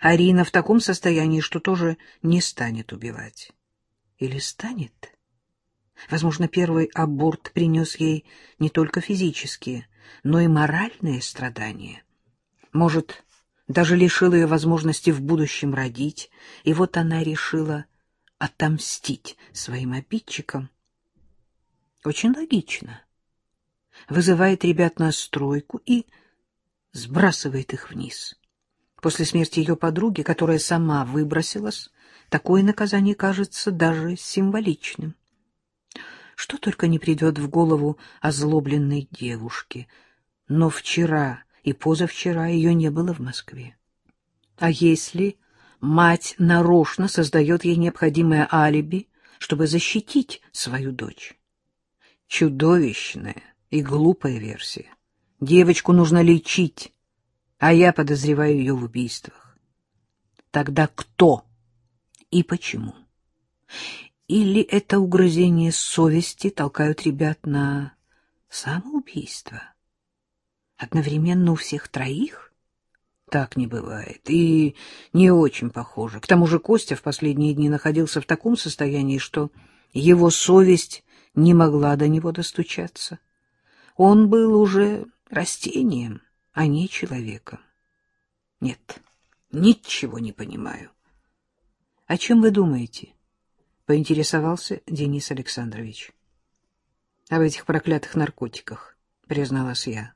Арина в таком состоянии, что тоже не станет убивать. Или станет? Возможно, первый аборт принес ей не только физические, но и моральные страдания. Может, даже лишил ее возможности в будущем родить, и вот она решила отомстить своим обидчикам. Очень логично. Вызывает ребят на стройку и сбрасывает их вниз. После смерти ее подруги, которая сама выбросилась, такое наказание кажется даже символичным. Что только не придет в голову озлобленной девушке. Но вчера и позавчера ее не было в Москве. А если мать нарочно создает ей необходимое алиби, чтобы защитить свою дочь? Чудовищная и глупая версия. Девочку нужно лечить, а я подозреваю ее в убийствах. Тогда кто и почему? Или это угрызение совести толкают ребят на самоубийство? Одновременно у всех троих? Так не бывает. И не очень похоже. К тому же Костя в последние дни находился в таком состоянии, что его совесть не могла до него достучаться. Он был уже растением, а не человеком. Нет, ничего не понимаю. — О чем вы думаете? — поинтересовался Денис Александрович. — Об этих проклятых наркотиках, — призналась я.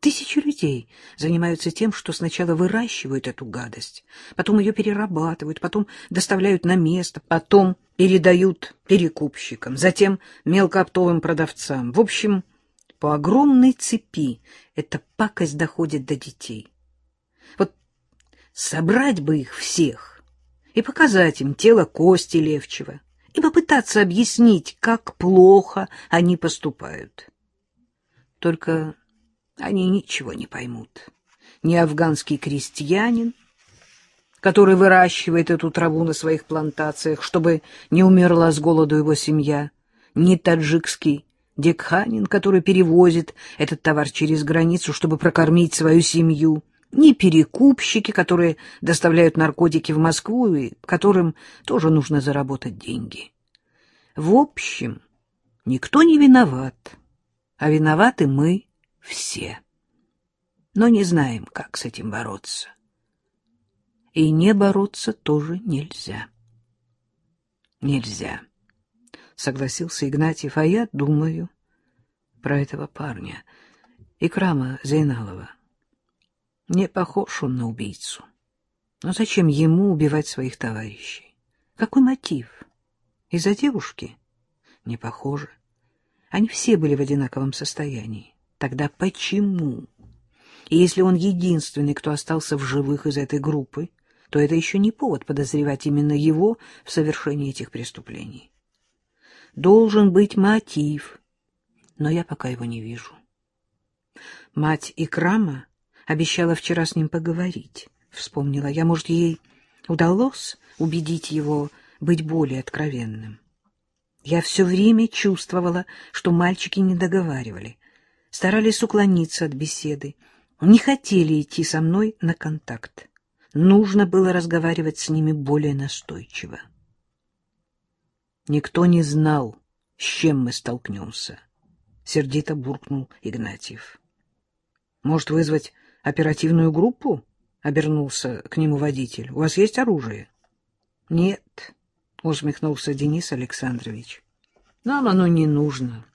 Тысячи людей занимаются тем, что сначала выращивают эту гадость, потом ее перерабатывают, потом доставляют на место, потом передают перекупщикам, затем мелкооптовым продавцам. В общем, по огромной цепи эта пакость доходит до детей. Вот собрать бы их всех и показать им тело Кости Левчева и попытаться объяснить, как плохо они поступают. Только они ничего не поймут. Ни афганский крестьянин, который выращивает эту траву на своих плантациях, чтобы не умерла с голоду его семья, ни таджикский декханин, который перевозит этот товар через границу, чтобы прокормить свою семью, ни перекупщики, которые доставляют наркотики в Москву и которым тоже нужно заработать деньги. В общем, никто не виноват, а виноваты мы все. Но не знаем, как с этим бороться. И не бороться тоже нельзя. Нельзя, согласился Игнатьев, а я думаю про этого парня, Икрама Зейналова. Не похож он на убийцу. Но зачем ему убивать своих товарищей? Какой мотив? Из-за девушки? Не похоже. Они все были в одинаковом состоянии. Тогда почему? И если он единственный, кто остался в живых из этой группы, то это еще не повод подозревать именно его в совершении этих преступлений. Должен быть мотив, но я пока его не вижу. Мать Икрама обещала вчера с ним поговорить, вспомнила я. Может, ей удалось убедить его быть более откровенным. Я все время чувствовала, что мальчики не договаривали, старались уклониться от беседы, не хотели идти со мной на контакт. Нужно было разговаривать с ними более настойчиво. Никто не знал, с чем мы столкнемся, — сердито буркнул Игнатьев. — Может, вызвать оперативную группу? — обернулся к нему водитель. — У вас есть оружие? — Нет, — усмехнулся Денис Александрович. — Нам оно не нужно.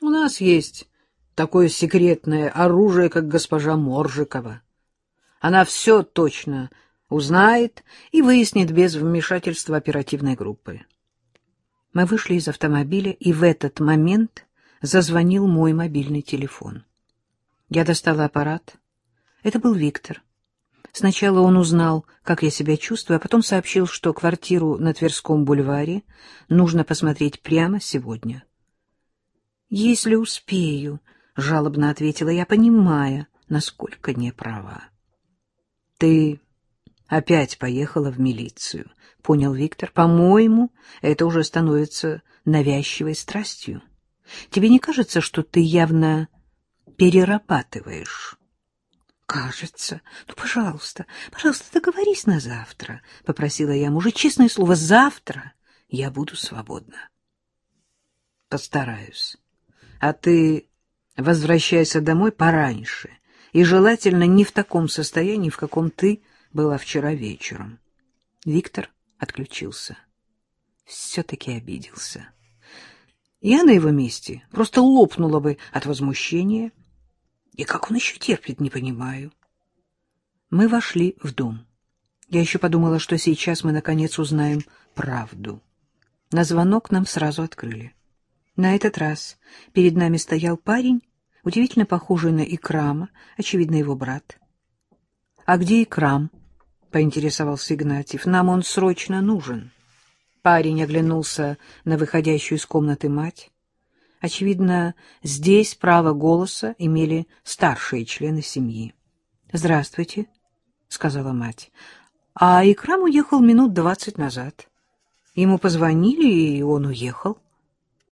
У нас есть такое секретное оружие, как госпожа Моржикова. Она все точно узнает и выяснит без вмешательства оперативной группы. Мы вышли из автомобиля, и в этот момент зазвонил мой мобильный телефон. Я достала аппарат. Это был Виктор. Сначала он узнал, как я себя чувствую, а потом сообщил, что квартиру на Тверском бульваре нужно посмотреть прямо сегодня. «Если успею», — жалобно ответила я, понимая, насколько не права. — Ты опять поехала в милицию, — понял Виктор. — По-моему, это уже становится навязчивой страстью. Тебе не кажется, что ты явно перерабатываешь? кажется. Ну, пожалуйста, пожалуйста, договорись на завтра, — попросила я мужа. Честное слово, завтра я буду свободна. Постараюсь. А ты возвращайся домой пораньше и желательно не в таком состоянии, в каком ты была вчера вечером. Виктор отключился. Все-таки обиделся. Я на его месте просто лопнула бы от возмущения. И как он еще терпит, не понимаю. Мы вошли в дом. Я еще подумала, что сейчас мы наконец узнаем правду. На звонок нам сразу открыли. На этот раз перед нами стоял парень, удивительно похожий на Икрама, очевидно, его брат. — А где Икрам? — поинтересовался Игнатьев. — Нам он срочно нужен. Парень оглянулся на выходящую из комнаты мать. Очевидно, здесь право голоса имели старшие члены семьи. — Здравствуйте, — сказала мать. — А Икрам уехал минут двадцать назад. Ему позвонили, и он уехал.